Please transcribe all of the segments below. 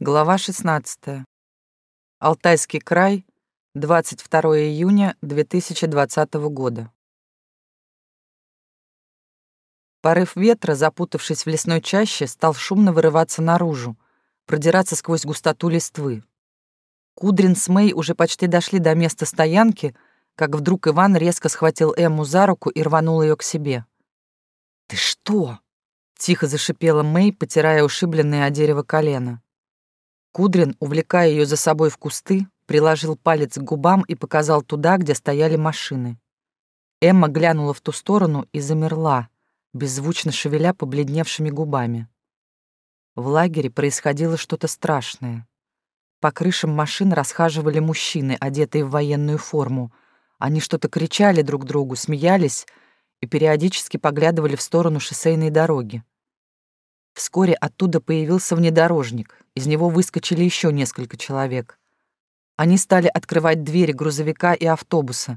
Глава 16. Алтайский край, 22 июня 2020 года. Порыв ветра, запутавшись в лесной чаще, стал шумно вырываться наружу, продираться сквозь густоту листвы. Кудрин с Мэй уже почти дошли до места стоянки, как вдруг Иван резко схватил Эмму за руку и рванул ее к себе. «Ты что?» — тихо зашипела Мэй, потирая ушибленное о дерево колено. Кудрин, увлекая ее за собой в кусты, приложил палец к губам и показал туда, где стояли машины. Эмма глянула в ту сторону и замерла, беззвучно шевеля побледневшими губами. В лагере происходило что-то страшное. По крышам машин расхаживали мужчины, одетые в военную форму. Они что-то кричали друг другу, смеялись и периодически поглядывали в сторону шоссейной дороги. Вскоре оттуда появился внедорожник. Из него выскочили еще несколько человек. Они стали открывать двери грузовика и автобуса.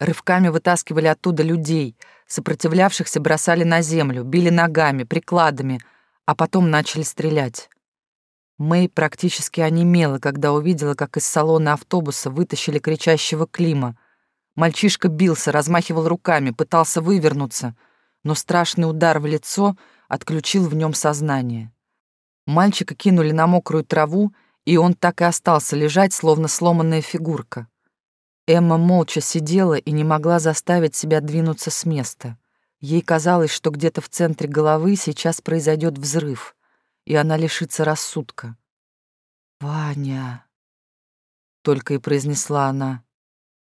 Рывками вытаскивали оттуда людей, сопротивлявшихся бросали на землю, били ногами, прикладами, а потом начали стрелять. Мэй практически онемела, когда увидела, как из салона автобуса вытащили кричащего Клима. Мальчишка бился, размахивал руками, пытался вывернуться, но страшный удар в лицо отключил в нем сознание. Мальчика кинули на мокрую траву, и он так и остался лежать, словно сломанная фигурка. Эмма молча сидела и не могла заставить себя двинуться с места. Ей казалось, что где-то в центре головы сейчас произойдет взрыв, и она лишится рассудка. «Ваня!» — только и произнесла она.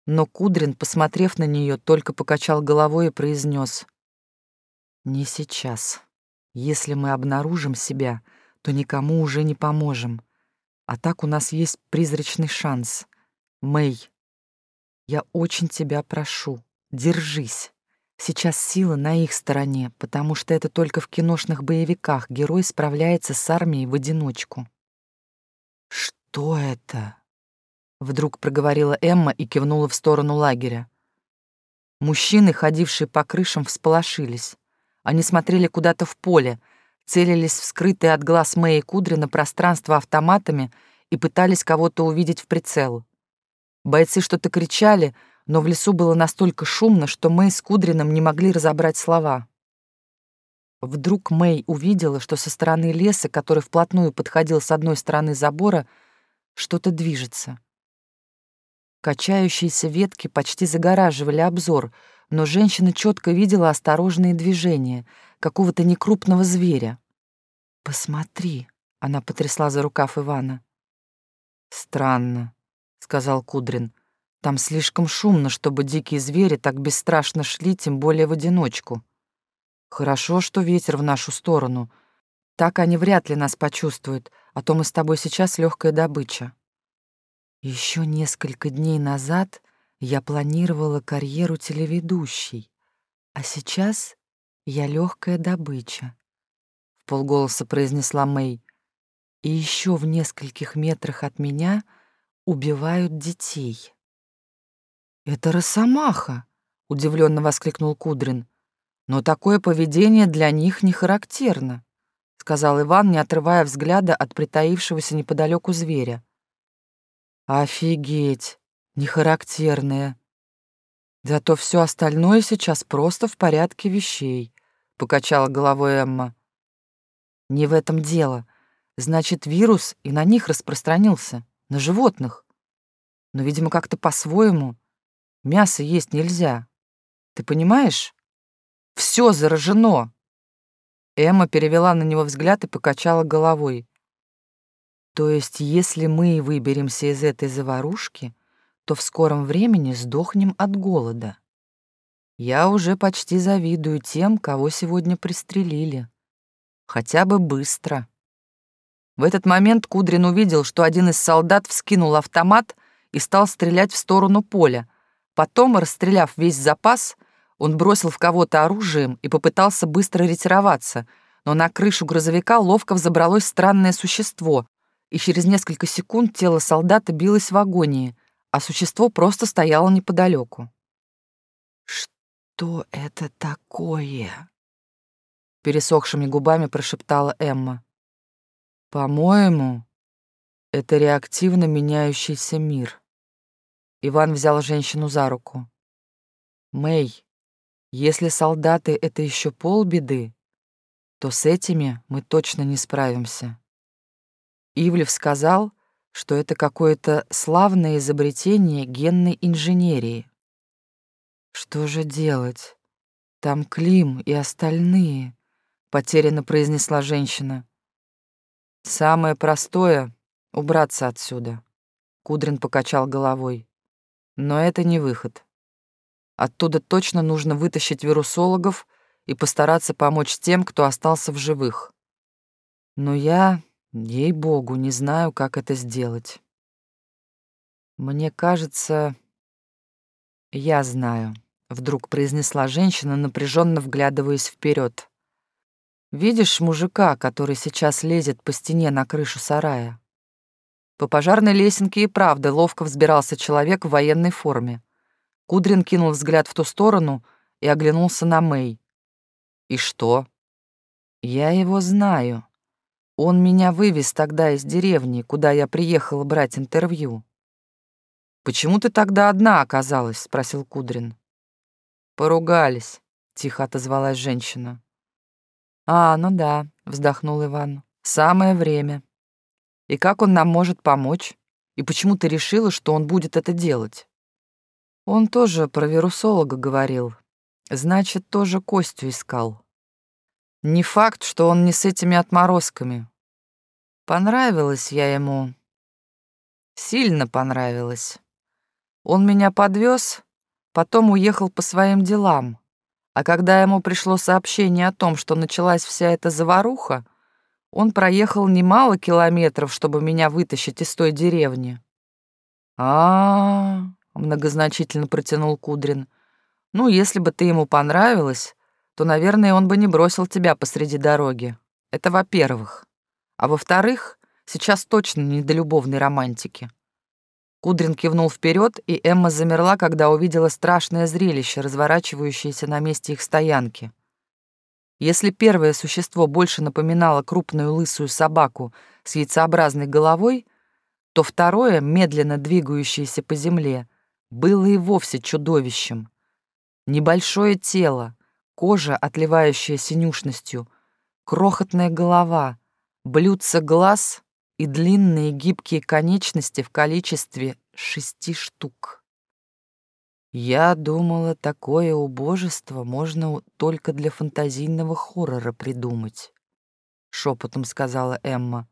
Но Кудрин, посмотрев на нее, только покачал головой и произнес: «Не сейчас». Если мы обнаружим себя, то никому уже не поможем. А так у нас есть призрачный шанс. Мэй, я очень тебя прошу, держись. Сейчас сила на их стороне, потому что это только в киношных боевиках герой справляется с армией в одиночку. «Что это?» — вдруг проговорила Эмма и кивнула в сторону лагеря. Мужчины, ходившие по крышам, всполошились. Они смотрели куда-то в поле, целились в скрытые от глаз Мэи Кудрина пространство автоматами и пытались кого-то увидеть в прицел. Бойцы что-то кричали, но в лесу было настолько шумно, что Мэй с Кудрином не могли разобрать слова. Вдруг Мэй увидела, что со стороны леса, который вплотную подходил с одной стороны забора, что-то движется. Качающиеся ветки почти загораживали обзор, но женщина четко видела осторожные движения какого-то некрупного зверя. «Посмотри», — она потрясла за рукав Ивана. «Странно», — сказал Кудрин. «Там слишком шумно, чтобы дикие звери так бесстрашно шли, тем более в одиночку. Хорошо, что ветер в нашу сторону. Так они вряд ли нас почувствуют, а то мы с тобой сейчас легкая добыча». Еще несколько дней назад я планировала карьеру телеведущей, а сейчас я легкая добыча, в полголоса произнесла Мэй. И еще в нескольких метрах от меня убивают детей. Это росомаха, удивленно воскликнул Кудрин. Но такое поведение для них не характерно, сказал Иван, не отрывая взгляда от притаившегося неподалеку зверя. Офигеть! нехарактерные. Зато все остальное сейчас просто в порядке вещей, покачала головой Эмма. Не в этом дело. Значит, вирус и на них распространился, на животных. Но, видимо, как-то по-своему. Мясо есть нельзя. Ты понимаешь? Все заражено. Эмма перевела на него взгляд и покачала головой. То есть, если мы выберемся из этой заварушки, то в скором времени сдохнем от голода. Я уже почти завидую тем, кого сегодня пристрелили. Хотя бы быстро. В этот момент Кудрин увидел, что один из солдат вскинул автомат и стал стрелять в сторону поля. Потом, расстреляв весь запас, он бросил в кого-то оружием и попытался быстро ретироваться, но на крышу грузовика ловко взобралось странное существо, и через несколько секунд тело солдата билось в агонии, а существо просто стояло неподалеку. «Что это такое?» Пересохшими губами прошептала Эмма. «По-моему, Это реактивно меняющийся мир. Иван взял женщину за руку. Мэй, если солдаты — это еще полбеды, то с этими мы точно не справимся. Ивлев сказал, что это какое-то славное изобретение генной инженерии. Что же делать? Там Клим и остальные, потерянно произнесла женщина. Самое простое — убраться отсюда. Кудрин покачал головой. Но это не выход. Оттуда точно нужно вытащить вирусологов и постараться помочь тем, кто остался в живых. Но я, ей-богу, не знаю, как это сделать. Мне кажется, я знаю, вдруг произнесла женщина, напряженно вглядываясь вперед. Видишь мужика, который сейчас лезет по стене на крышу сарая? По пожарной лесенке и правда ловко взбирался человек в военной форме. Кудрин кинул взгляд в ту сторону и оглянулся на Мэй. «И что?» «Я его знаю. Он меня вывез тогда из деревни, куда я приехала брать интервью». «Почему ты тогда одна оказалась?» — спросил Кудрин. «Поругались», — тихо отозвалась женщина. «А, ну да», — вздохнул Иван. «Самое время». И как он нам может помочь? И почему ты решила, что он будет это делать? Он тоже про вирусолога говорил. Значит, тоже Костю искал. Не факт, что он не с этими отморозками. Понравилась я ему. Сильно понравилась. Он меня подвез, потом уехал по своим делам. А когда ему пришло сообщение о том, что началась вся эта заваруха, он проехал немало километров, чтобы меня вытащить из той деревни. А, -а, многозначительно протянул Кудрин. Ну, если бы ты ему понравилась, то, наверное, он бы не бросил тебя посреди дороги. Это во-первых. А во-вторых, сейчас точно не до любовной романтики. Кудрин кивнул вперед, и Эмма замерла, когда увидела страшное зрелище, разворачивающееся на месте их стоянки. Если первое существо больше напоминало крупную лысую собаку с яйцеобразной головой, то второе, медленно двигающееся по земле, было и вовсе чудовищем. Небольшое тело, кожа, отливающая синюшностью, крохотная голова, блюдце глаз и длинные гибкие конечности в количестве шести штук. Я думала, такое убожество можно только для фантазийного хоррора придумать, шепотом сказала Эмма.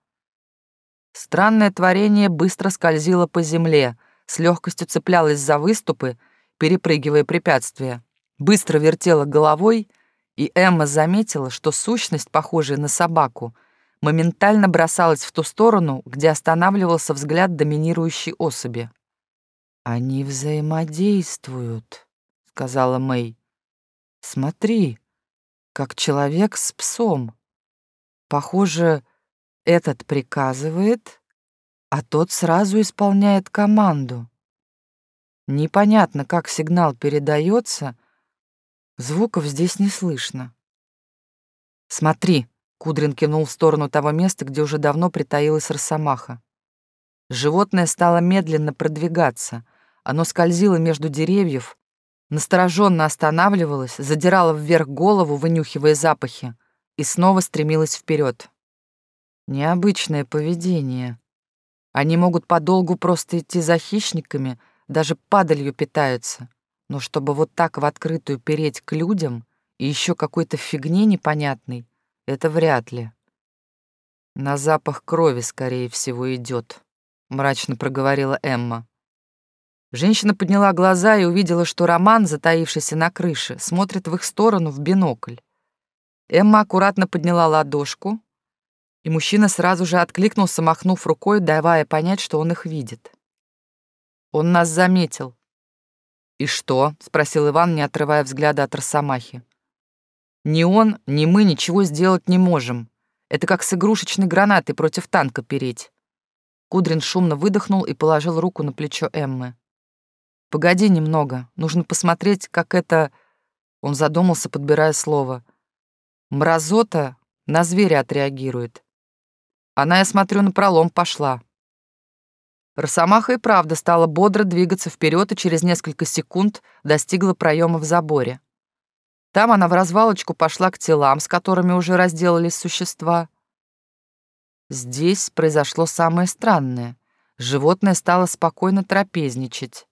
Странное творение быстро скользило по земле, с легкостью цеплялось за выступы, перепрыгивая препятствия, быстро вертела головой, и Эмма заметила, что сущность, похожая на собаку, моментально бросалась в ту сторону, где останавливался взгляд доминирующей особи. «Они взаимодействуют», — сказала Мэй. «Смотри, как человек с псом. Похоже, этот приказывает, а тот сразу исполняет команду. Непонятно, как сигнал передается, звуков здесь не слышно. «Смотри», — Кудрин кинул в сторону того места, где уже давно притаилась росомаха. Животное стало медленно продвигаться. Оно скользило между деревьев, настороженно останавливалось, задирало вверх голову, вынюхивая запахи, и снова стремилось вперед. Необычное поведение. Они могут подолгу просто идти за хищниками, даже падалью питаются. Но чтобы вот так в открытую переть к людям и еще какой-то фигне непонятной, это вряд ли. На запах крови, скорее всего, идет мрачно проговорила Эмма. Женщина подняла глаза и увидела, что Роман, затаившийся на крыше, смотрит в их сторону в бинокль. Эмма аккуратно подняла ладошку, и мужчина сразу же откликнулся, махнув рукой, давая понять, что он их видит. «Он нас заметил». «И что?» — спросил Иван, не отрывая взгляда от Росомахи. «Ни он, ни мы ничего сделать не можем. Это как с игрушечной гранатой против танка переть. Кудрин шумно выдохнул и положил руку на плечо Эммы. «Погоди немного, нужно посмотреть, как это...» Он задумался, подбирая слово. «Мразота на зверя отреагирует. Она, я смотрю, на пролом пошла. Росомаха и правда стала бодро двигаться вперед и через несколько секунд достигла проема в заборе. Там она в развалочку пошла к телам, с которыми уже разделались существа. Здесь произошло самое странное. Животное стало спокойно трапезничать,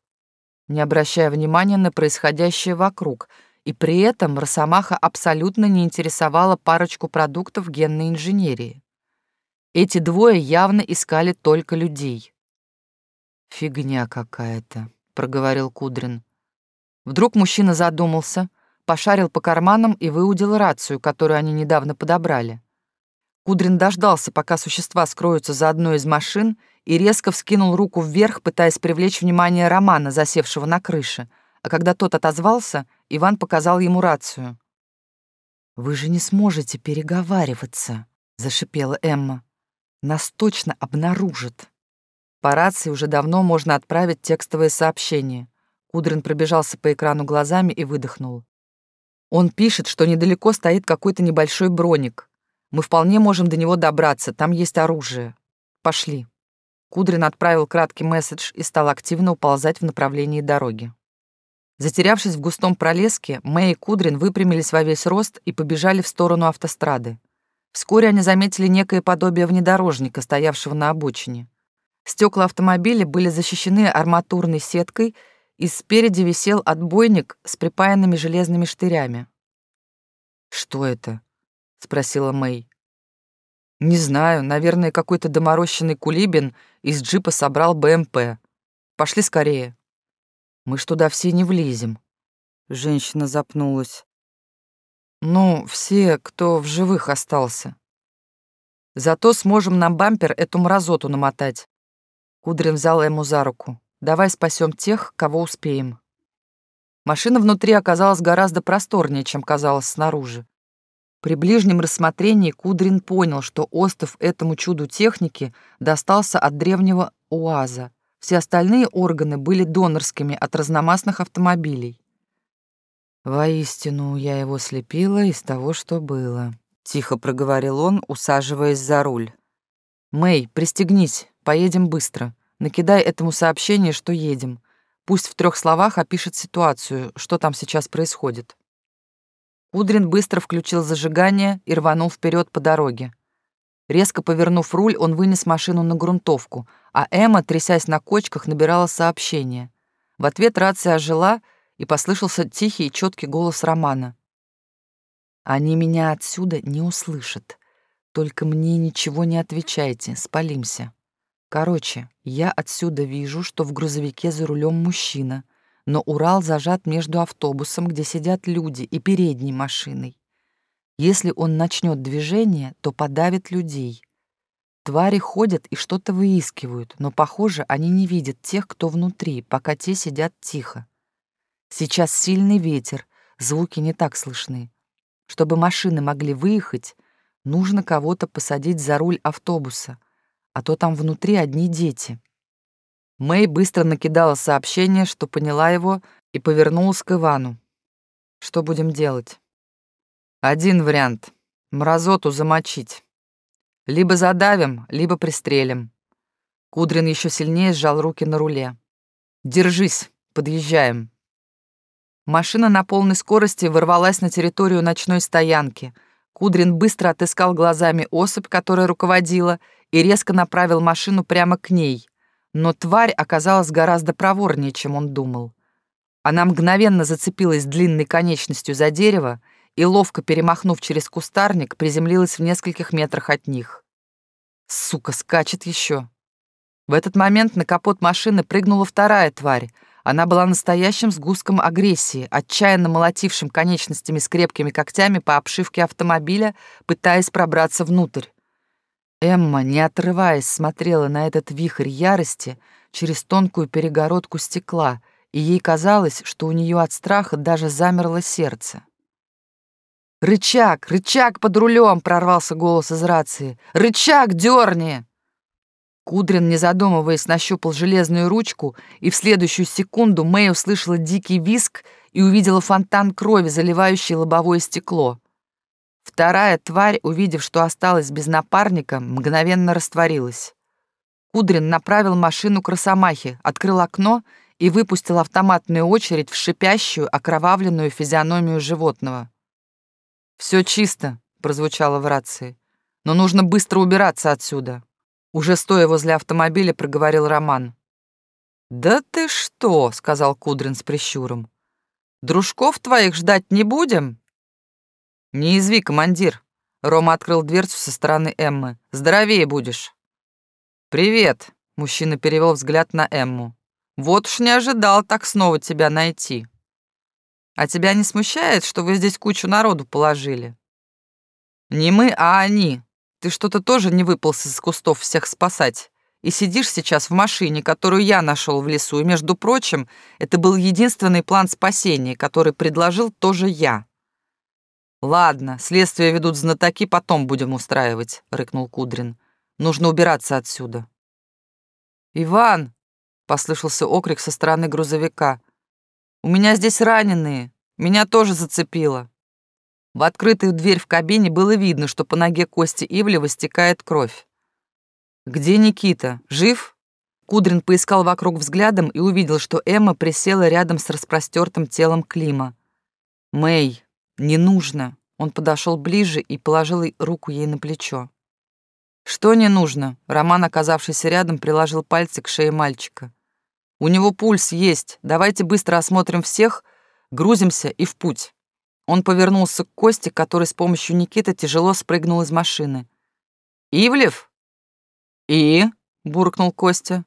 не обращая внимания на происходящее вокруг, и при этом Росомаха абсолютно не интересовала парочку продуктов генной инженерии. Эти двое явно искали только людей. «Фигня какая-то», — проговорил Кудрин. Вдруг мужчина задумался, пошарил по карманам и выудил рацию, которую они недавно подобрали. Кудрин дождался, пока существа скроются за одной из машин, и резко вскинул руку вверх, пытаясь привлечь внимание Романа, засевшего на крыше. А когда тот отозвался, Иван показал ему рацию. «Вы же не сможете переговариваться», — зашипела Эмма. «Нас точно обнаружат». По рации уже давно можно отправить текстовое сообщение. Кудрин пробежался по экрану глазами и выдохнул. Он пишет, что недалеко стоит какой-то небольшой броник. Мы вполне можем до него добраться, там есть оружие. Пошли. Кудрин отправил краткий месседж и стал активно уползать в направлении дороги. Затерявшись в густом пролеске, Мэй и Кудрин выпрямились во весь рост и побежали в сторону автострады. Вскоре они заметили некое подобие внедорожника, стоявшего на обочине. Стекла автомобиля были защищены арматурной сеткой, и спереди висел отбойник с припаянными железными штырями. «Что это?» — спросила Мэй. «Не знаю, наверное, какой-то доморощенный кулибин из джипа собрал БМП. Пошли скорее». «Мы ж туда все не влезем». Женщина запнулась. «Ну, все, кто в живых остался. Зато сможем на бампер эту мразоту намотать. Кудрин взял ему за руку. «Давай спасем тех, кого успеем». Машина внутри оказалась гораздо просторнее, чем казалось снаружи. При ближнем рассмотрении Кудрин понял, что остов этому чуду техники достался от древнего УАЗа. Все остальные органы были донорскими от разномастных автомобилей. «Воистину, я его слепила из того, что было», — тихо проговорил он, усаживаясь за руль. «Мэй, пристегнись, поедем быстро. Накидай этому сообщение, что едем. Пусть в трех словах опишет ситуацию, что там сейчас происходит». Кудрин быстро включил зажигание и рванул вперед по дороге. Резко повернув руль, он вынес машину на грунтовку, а Эмма, трясясь на кочках, набирала сообщение. В ответ рация ожила, и послышался тихий и четкий голос Романа. «Они меня отсюда не услышат. Только мне ничего не отвечайте, спалимся». Короче, я отсюда вижу, что в грузовике за рулем мужчина, но Урал зажат между автобусом, где сидят люди, и передней машиной. Если он начнет движение, то подавит людей. Твари ходят и что-то выискивают, но, похоже, они не видят тех, кто внутри, пока те сидят тихо. Сейчас сильный ветер, звуки не так слышны. Чтобы машины могли выехать, нужно кого-то посадить за руль автобуса — а то там внутри одни дети. Мэй быстро накидала сообщение, что поняла его, и повернулась к Ивану. Что будем делать? Один вариант — мразоту замочить. Либо задавим, либо пристрелим. Кудрин еще сильнее сжал руки на руле. «Держись, подъезжаем». Машина на полной скорости ворвалась на территорию ночной стоянки. Кудрин быстро отыскал глазами особь, которая руководила, и резко направил машину прямо к ней. Но тварь оказалась гораздо проворнее, чем он думал. Она мгновенно зацепилась длинной конечностью за дерево и, ловко перемахнув через кустарник, приземлилась в нескольких метрах от них. Сука, скачет еще. В этот момент на капот машины прыгнула вторая тварь. Она была настоящим сгустком агрессии, отчаянно молотившим конечностями с крепкими когтями по обшивке автомобиля, пытаясь пробраться внутрь. Эмма, не отрываясь, смотрела на этот вихрь ярости через тонкую перегородку стекла, и ей казалось, что у нее от страха даже замерло сердце. «Рычаг! Рычаг под рулем!» — прорвался голос из рации. «Рычаг дерни!» Кудрин, не задумываясь, нащупал железную ручку, и в следующую секунду Мэй услышала дикий виск и увидела фонтан крови, заливающий лобовое стекло. Вторая тварь, увидев, что осталась без напарника, мгновенно растворилась. Кудрин направил машину к Росомахе, открыл окно и выпустил автоматную очередь в шипящую, окровавленную физиономию животного. «Все чисто», — прозвучало в рации. «Но нужно быстро убираться отсюда». Уже стоя возле автомобиля, проговорил Роман. «Да ты что?» — сказал Кудрин с прищуром. «Дружков твоих ждать не будем?» «Не изви, командир». Рома открыл дверцу со стороны Эммы. «Здоровее будешь». «Привет», — мужчина перевел взгляд на Эмму. «Вот уж не ожидал так снова тебя найти. А тебя не смущает, что вы здесь кучу народу положили?» «Не мы, а они. Ты что-то тоже не выполз из кустов всех спасать. И сидишь сейчас в машине, которую я нашел в лесу, и, между прочим, это был единственный план спасения, который предложил тоже я». «Ладно, следствие ведут знатоки, потом будем устраивать», — рыкнул Кудрин. Нужно убираться отсюда. «Иван!» — послышался окрик со стороны грузовика. «У меня здесь раненые. Меня тоже зацепило». В открытую дверь в кабине было видно, что по ноге Кости Ивлева стекает кровь. «Где Никита? Жив?» Кудрин поискал вокруг взглядом и увидел, что Эмма присела рядом с распростертым телом Клима. «Мэй, не нужно!» Он подошел ближе и положил руку ей на плечо. «Что не нужно?» Роман, оказавшийся рядом, приложил пальцы к шее мальчика. «У него пульс есть. Давайте быстро осмотрим всех, грузимся и в путь». Он повернулся к Косте, который с помощью Никиты тяжело спрыгнул из машины. «Ивлев?» «И?» — буркнул Костя.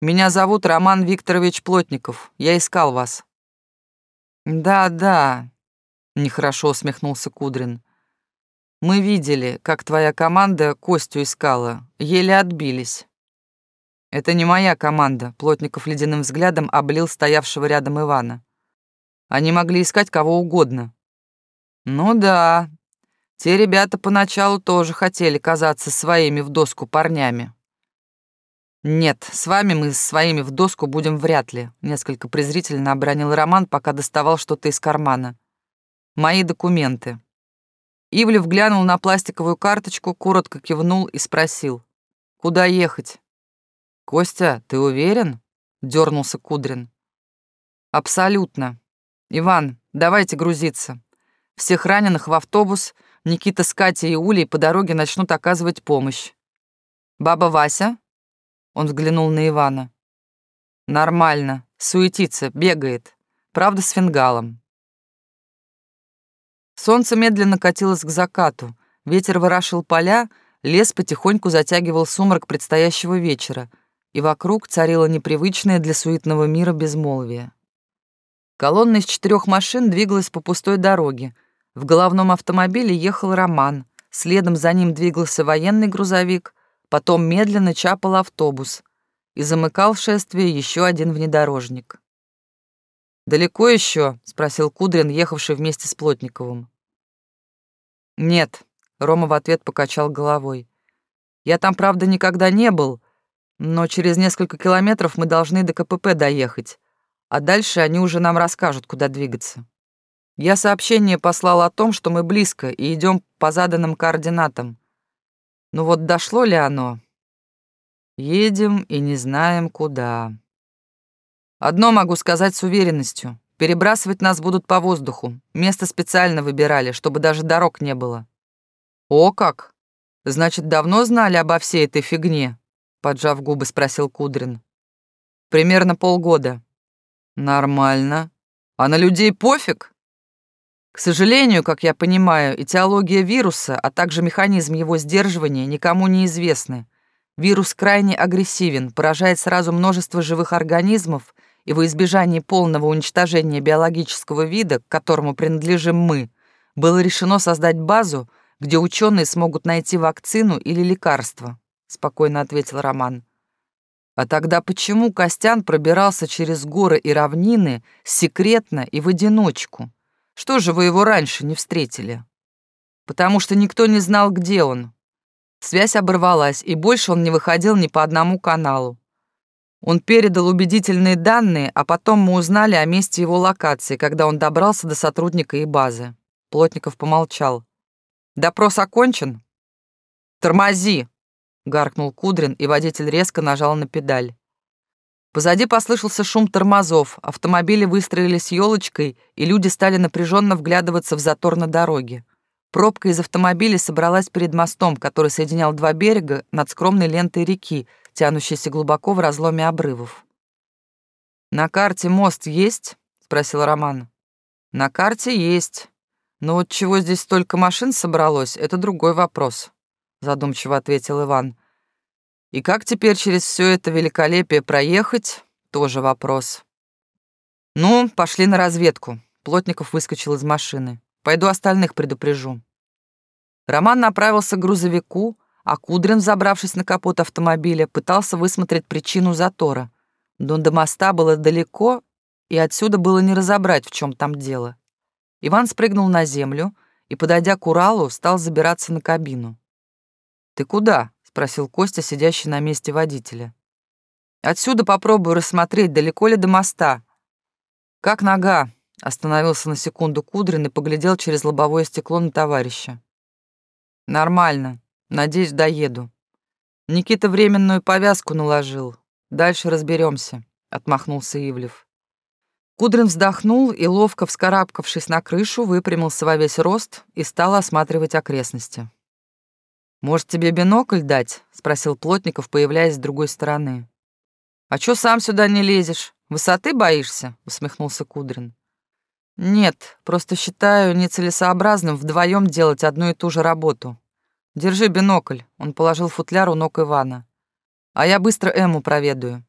«Меня зовут Роман Викторович Плотников. Я искал вас». «Да-да», — нехорошо усмехнулся Кудрин. Мы видели, как твоя команда Костю искала. Еле отбились. Это не моя команда, Плотников ледяным взглядом облил стоявшего рядом Ивана. Они могли искать кого угодно. Ну да, те ребята поначалу тоже хотели казаться своими в доску парнями. «Нет, с вами мы своими в доску будем вряд ли», — несколько презрительно обронил Роман, пока доставал что-то из кармана. «Мои документы». Ивлев глянул на пластиковую карточку, коротко кивнул и спросил. «Куда ехать?» «Костя, ты уверен?» — дернулся Кудрин. «Абсолютно. Иван, давайте грузиться. Всех раненых в автобус, Никита с Катей и Улей по дороге начнут оказывать помощь. Баба Вася?» Он взглянул на Ивана. «Нормально. Суетится, бегает. Правда, с фингалом. Солнце медленно катилось к закату, ветер ворошил поля, лес потихоньку затягивал сумрак предстоящего вечера, и вокруг царило непривычное для суетного мира безмолвие. Колонна из четырех машин двигалась по пустой дороге. В головном автомобиле ехал Роман, следом за ним двигался военный грузовик, потом медленно чапал автобус и замыкал шествие еще один внедорожник. «Далеко еще?» — спросил Кудрин, ехавший вместе с Плотниковым. «Нет», — Рома в ответ покачал головой. «Я там, правда, никогда не был, но через несколько километров мы должны до КПП доехать, а дальше они уже нам расскажут, куда двигаться. Я сообщение послал о том, что мы близко и идем по заданным координатам. Ну вот дошло ли оно? Едем и не знаем, куда. Одно могу сказать с уверенностью. Перебрасывать нас будут по воздуху. Место специально выбирали, чтобы даже дорог не было. О как! Значит, давно знали обо всей этой фигне? Поджав губы, спросил Кудрин. Примерно полгода. Нормально. А на людей пофиг? К сожалению, как я понимаю, этиология вируса, а также механизм его сдерживания никому не известны. Вирус крайне агрессивен, поражает сразу множество живых организмов и во избежание полного уничтожения биологического вида, к которому принадлежим мы, было решено создать базу, где ученые смогут найти вакцину или лекарство», — спокойно ответил Роман. «А тогда почему Костян пробирался через горы и равнины секретно и в одиночку? Что же вы его раньше не встретили?» «Потому что никто не знал, где он. Связь оборвалась, и больше он не выходил ни по одному каналу. Он передал убедительные данные, а потом мы узнали о месте его локации, когда он добрался до сотрудника и базы. Плотников помолчал. «Допрос окончен?» «Тормози!» — гаркнул Кудрин, и водитель резко нажал на педаль. Позади послышался шум тормозов, автомобили выстроились елочкой, и люди стали напряженно вглядываться в затор на дороге. Пробка из автомобилей собралась перед мостом, который соединял два берега над скромной лентой реки, тянущейся глубоко в разломе обрывов. «На карте мост есть?» — спросил Роман. «На карте есть. Но вот чего здесь столько машин собралось, это другой вопрос», — задумчиво ответил Иван. «И как теперь через все это великолепие проехать, тоже вопрос». «Ну, пошли на разведку», — Плотников выскочил из машины. «Пойду остальных предупрежу». Роман направился к грузовику, а Кудрин, забравшись на капот автомобиля, пытался высмотреть причину затора. Но до моста было далеко, и отсюда было не разобрать, в чем там дело. Иван спрыгнул на землю и, подойдя к Уралу, стал забираться на кабину. «Ты куда?» — спросил Костя, сидящий на месте водителя. «Отсюда попробую рассмотреть, далеко ли до моста». «Как нога?» — остановился на секунду Кудрин и поглядел через лобовое стекло на товарища. «Нормально. Надеюсь, доеду. Никита временную повязку наложил. Дальше разберемся, отмахнулся Ивлев. Кудрин вздохнул и, ловко вскарабкавшись на крышу, выпрямился во весь рост и стал осматривать окрестности. «Может, тебе бинокль дать?» — спросил Плотников, появляясь с другой стороны. «А чё сам сюда не лезешь? Высоты боишься?» — усмехнулся Кудрин. «Нет, просто считаю нецелесообразным вдвоем делать одну и ту же работу. Держи бинокль», — он положил футляр у ног Ивана. «А я быстро Эму проведаю».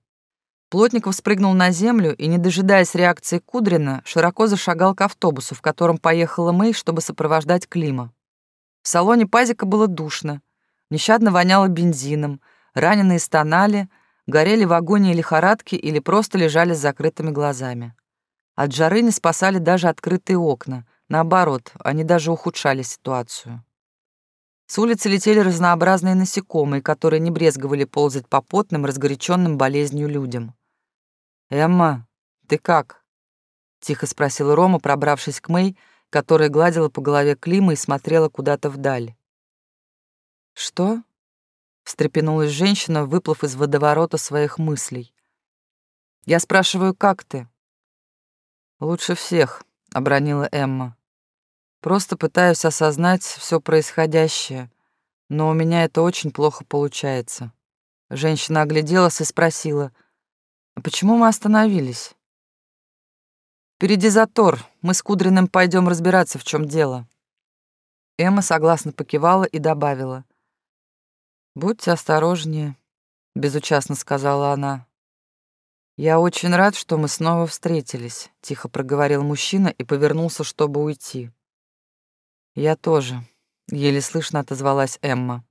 Плотников спрыгнул на землю и, не дожидаясь реакции Кудрина, широко зашагал к автобусу, в котором поехала Мэй, чтобы сопровождать Клима. В салоне пазика было душно, нещадно воняло бензином, раненые стонали, горели в агонии лихорадки или просто лежали с закрытыми глазами. От жары не спасали даже открытые окна, наоборот, они даже ухудшали ситуацию. С улицы летели разнообразные насекомые, которые не брезговали ползать по потным, разгоряченным болезнью людям. «Эмма, ты как?» — тихо спросила Рома, пробравшись к Мэй, которая гладила по голове Клима и смотрела куда-то вдаль. «Что?» — встрепенулась женщина, выплыв из водоворота своих мыслей. «Я спрашиваю, как ты?» «Лучше всех», — обронила Эмма. «Просто пытаюсь осознать все происходящее, но у меня это очень плохо получается». Женщина огляделась и спросила — а почему мы остановились? Впереди затор. Мы с Кудриным пойдем разбираться, в чем дело. Эмма согласно покивала и добавила. «Будьте осторожнее», — безучастно сказала она. «Я очень рад, что мы снова встретились», — тихо проговорил мужчина и повернулся, чтобы уйти. «Я тоже», — еле слышно отозвалась Эмма.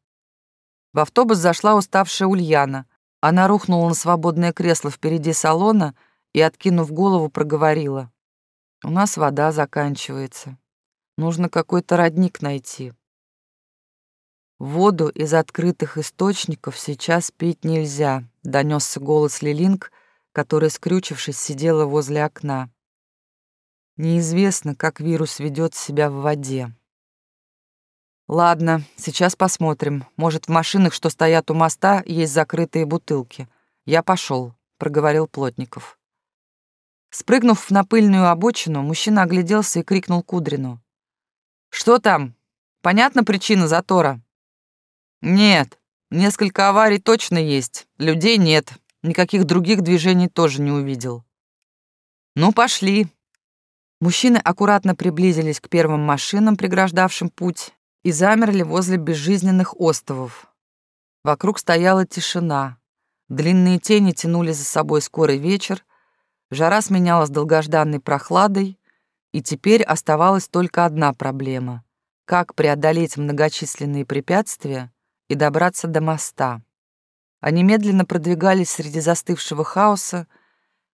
В автобус зашла уставшая Ульяна, она рухнула на свободное кресло впереди салона и, откинув голову, проговорила. «У нас вода заканчивается. Нужно какой-то родник найти. Воду из открытых источников сейчас пить нельзя», — донесся голос Лилинг, которая, скрючившись, сидела возле окна. Неизвестно, как вирус ведет себя в воде. Ладно, сейчас посмотрим. Может, в машинах, что стоят у моста, есть закрытые бутылки. Я пошел, проговорил Плотников. Спрыгнув на пыльную обочину, мужчина огляделся и крикнул Кудрину. «Что там? Понятна причина затора?» «Нет. Несколько аварий точно есть. Людей нет. Никаких других движений тоже не увидел». «Ну, пошли». Мужчины аккуратно приблизились к первым машинам, преграждавшим путь, и замерли возле безжизненных островов. Вокруг стояла тишина. Длинные тени тянули за собой скорый вечер, жара сменялась долгожданной прохладой, и теперь оставалась только одна проблема — как преодолеть многочисленные препятствия и добраться до моста. Они медленно продвигались среди застывшего хаоса,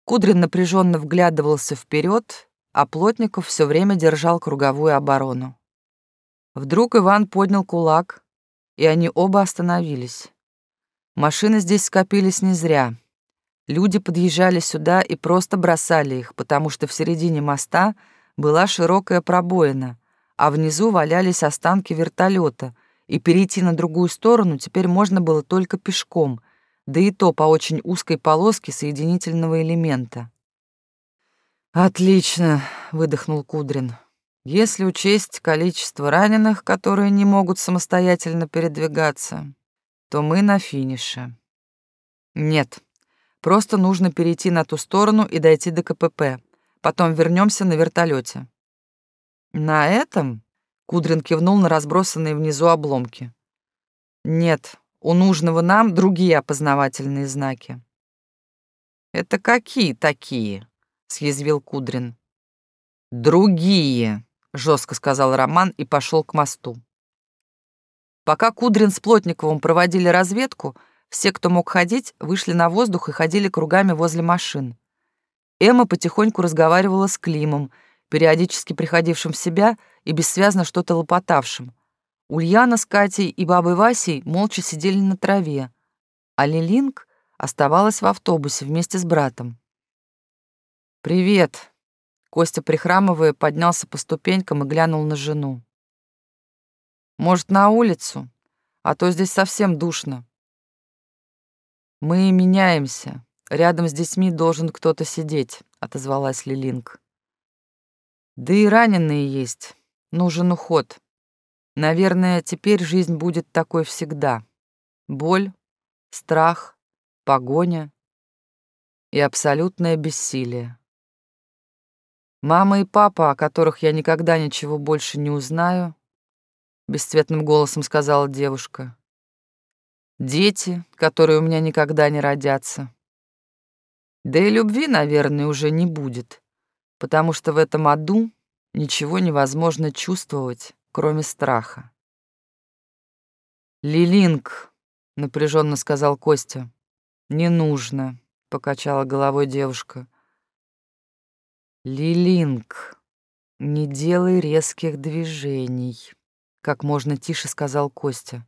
Кудрин напряженно вглядывался вперед, а Плотников все время держал круговую оборону. Вдруг Иван поднял кулак, и они оба остановились. Машины здесь скопились не зря. Люди подъезжали сюда и просто бросали их, потому что в середине моста была широкая пробоина, а внизу валялись останки вертолета, и перейти на другую сторону теперь можно было только пешком, да и то по очень узкой полоске соединительного элемента. «Отлично», — выдохнул Кудрин. «Если учесть количество раненых, которые не могут самостоятельно передвигаться, то мы на финише». «Нет, просто нужно перейти на ту сторону и дойти до КПП. Потом вернемся на вертолете. «На этом?» — Кудрин кивнул на разбросанные внизу обломки. «Нет, у нужного нам другие опознавательные знаки». «Это какие такие?» — съязвил Кудрин. «Другие», — жестко сказал Роман и пошел к мосту. Пока Кудрин с Плотниковым проводили разведку, все, кто мог ходить, вышли на воздух и ходили кругами возле машин. Эмма потихоньку разговаривала с Климом, периодически приходившим в себя и бессвязно что-то лопотавшим. Ульяна с Катей и бабой Васей молча сидели на траве, а Лилинг оставалась в автобусе вместе с братом. «Привет!» Костя, прихрамывая, поднялся по ступенькам и глянул на жену. «Может, на улицу? А то здесь совсем душно». «Мы меняемся. Рядом с детьми должен кто-то сидеть», — отозвалась Лилинг. «Да и раненые есть. Нужен уход. Наверное, теперь жизнь будет такой всегда. Боль, страх, погоня и абсолютное бессилие. Мама и папа, о которых я никогда ничего больше не узнаю, бесцветным голосом сказала девушка. Дети, которые у меня никогда не родятся. Да и любви, наверное, уже не будет, потому что в этом аду ничего невозможно чувствовать, кроме страха. «Лилинг», — напряженно сказал Костя. «Не нужно», — покачала головой девушка. «Лилинг, не делай резких движений», — как можно тише сказал Костя.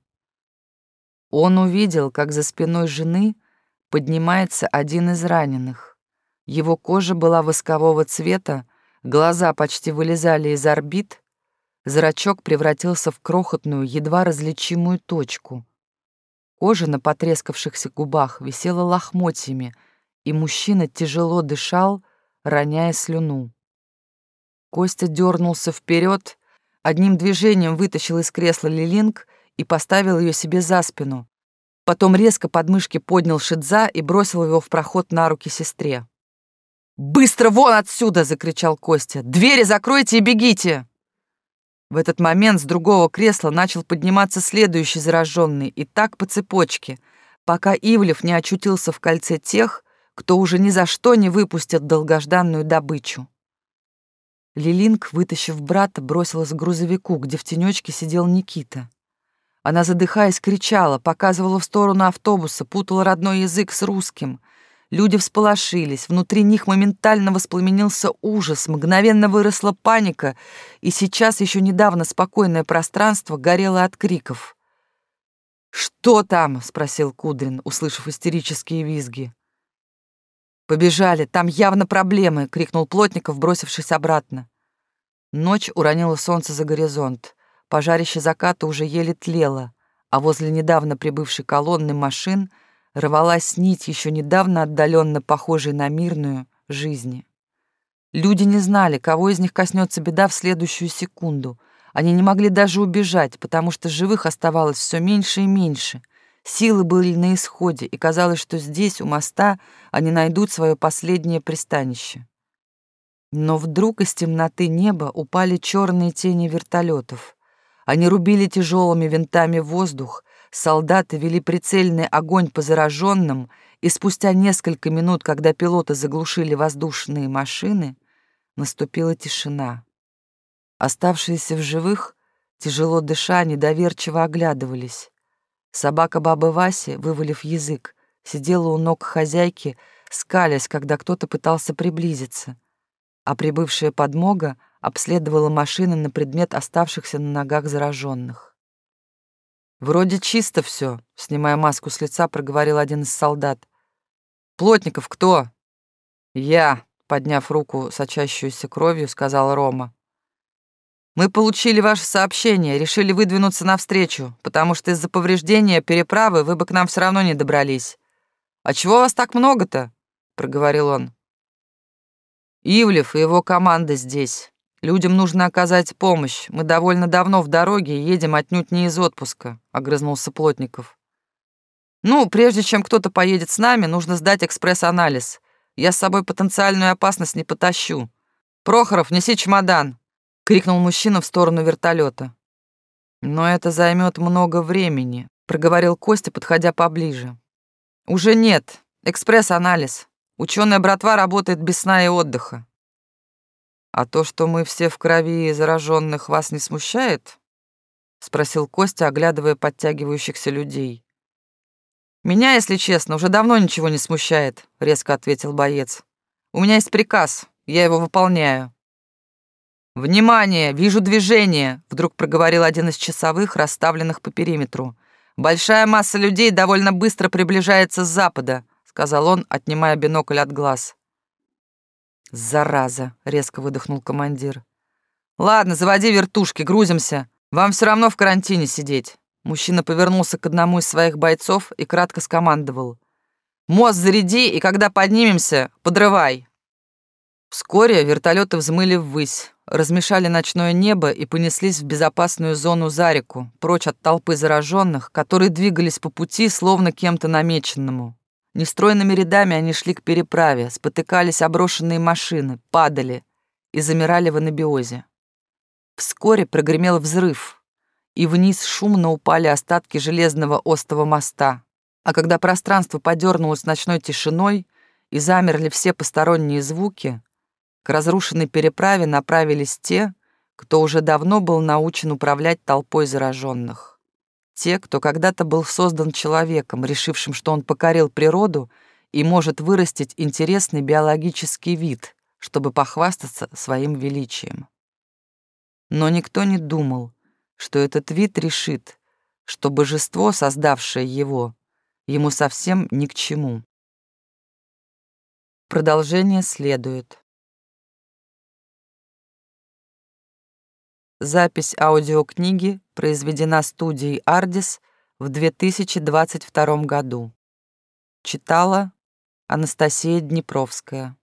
Он увидел, как за спиной жены поднимается один из раненых. Его кожа была воскового цвета, глаза почти вылезали из орбит, зрачок превратился в крохотную, едва различимую точку. Кожа на потрескавшихся губах висела лохмотьями, и мужчина тяжело дышал, роняя слюну. Костя дернулся вперед, одним движением вытащил из кресла Лилинг и поставил ее себе за спину, Потом резко под мышки поднял Шидза и бросил его в проход на руки сестре. «Быстро вон отсюда!» — закричал Костя. «Двери закройте и бегите!» В этот момент с другого кресла начал подниматься следующий зараженный, и так по цепочке, пока Ивлев не очутился в кольце тех, кто уже ни за что не выпустит долгожданную добычу. Лилинг, вытащив брата, бросилась к грузовику, где в тенечке сидел Никита. Она, задыхаясь, кричала, показывала в сторону автобуса, путала родной язык с русским. Люди всполошились, внутри них моментально воспламенился ужас, мгновенно выросла паника, и сейчас еще недавно спокойное пространство горело от криков. «Что там?» — спросил Кудрин, услышав истерические визги. «Побежали, там явно проблемы!» — крикнул Плотников, бросившись обратно. Ночь уронила солнце за горизонт. Пожарище заката уже еле тлело, а возле недавно прибывшей колонны машин рвалась нить, еще недавно отдаленно похожей на мирную, жизни. Люди не знали, кого из них коснется беда в следующую секунду. Они не могли даже убежать, потому что живых оставалось все меньше и меньше. Силы были на исходе, и казалось, что здесь, у моста, они найдут свое последнее пристанище. Но вдруг из темноты неба упали черные тени вертолетов. Они рубили тяжелыми винтами воздух, солдаты вели прицельный огонь по зараженным, и спустя несколько минут, когда пилоты заглушили воздушные машины, наступила тишина. Оставшиеся в живых, тяжело дыша, недоверчиво оглядывались. Собака бабы Васи, вывалив язык, сидела у ног хозяйки, скалясь, когда кто-то пытался приблизиться, а прибывшая подмога обследовала машины на предмет оставшихся на ногах зараженных. «Вроде чисто все», — снимая маску с лица, проговорил один из солдат. «Плотников кто?» «Я», — подняв руку, сочащуюся кровью, сказал Рома. Мы получили ваше сообщение, решили выдвинуться навстречу, потому что из-за повреждения переправы вы бы к нам все равно не добрались. А чего вас так много-то? проговорил он. Ивлев и его команда здесь. Людям нужно оказать помощь. Мы довольно давно в дороге и едем отнюдь не из отпуска, огрызнулся Плотников. Ну, прежде чем кто-то поедет с нами, нужно сдать экспресс-анализ. Я с собой потенциальную опасность не потащу. Прохоров, неси чемодан, крикнул мужчина в сторону вертолета. Но это займет много времени, проговорил Костя, подходя поближе. Уже нет. Экспресс-анализ. Ученая братва работает без сна и отдыха. А то, что мы все в крови зараженных, вас не смущает? спросил Костя, оглядывая подтягивающихся людей. Меня, если честно, уже давно ничего не смущает, резко ответил боец. У меня есть приказ, я его выполняю. «Внимание! Вижу движение!» — вдруг проговорил один из часовых, расставленных по периметру. «Большая масса людей довольно быстро приближается с запада», — сказал он, отнимая бинокль от глаз. «Зараза!» — резко выдохнул командир. «Ладно, заводи вертушки, грузимся. Вам все равно в карантине сидеть». Мужчина повернулся к одному из своих бойцов и кратко скомандовал. «Мост заряди, и когда поднимемся, подрывай». Вскоре вертолеты взмыли ввысь, размешали ночное небо и понеслись в безопасную зону за реку, прочь от толпы зараженных, которые двигались по пути, словно кем-то намеченному. Нестройными рядами они шли к переправе, спотыкались оброшенные машины, падали и замирали в анабиозе. Вскоре прогремел взрыв, и вниз шумно упали остатки железного остого моста. А когда пространство подернулось ночной тишиной и замерли все посторонние звуки, к разрушенной переправе направились те, кто уже давно был научен управлять толпой зараженных. Те, кто когда-то был создан человеком, решившим, что он покорил природу и может вырастить интересный биологический вид, чтобы похвастаться своим величием. Но никто не думал, что этот вид решит, что божество, создавшее его, ему совсем ни к чему. Продолжение следует. Запись аудиокниги произведена студией «Ардис» в 2022 году. Читала Анастасия Днепровская.